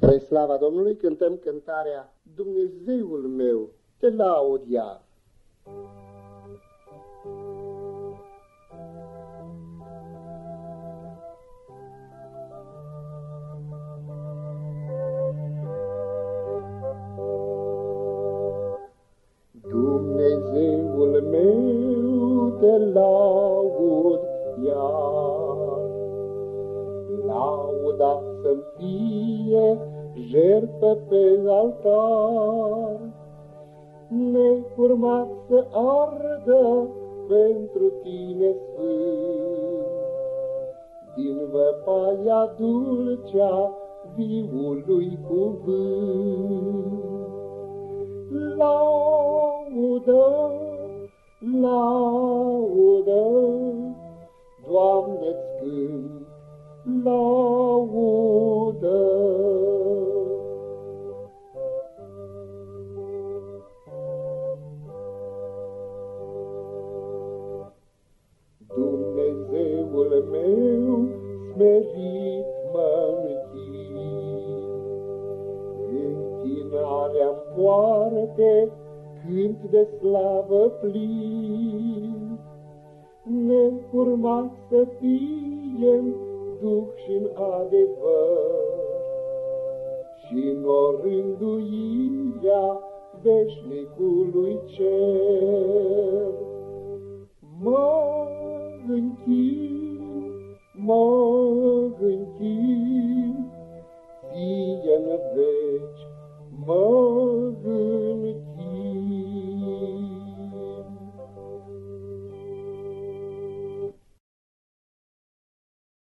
Spre slava Domnului cântăm cântarea Dumnezeul meu, te laud iar. Dumnezeul meu te laud iar, lauda să-mi fie jertfă pe altar, necurmat să ardă pentru tine sfânt. Din văpaia dulcea viului cuvânt. Laudă, laudă, Dumnezeul meu smerit mă Închinarea-mi poarte, cânt de slavă plin, necurmat să fie în duh și-n adevăr, și-n o rânduirea veșnicului cer. veci mă gândesc.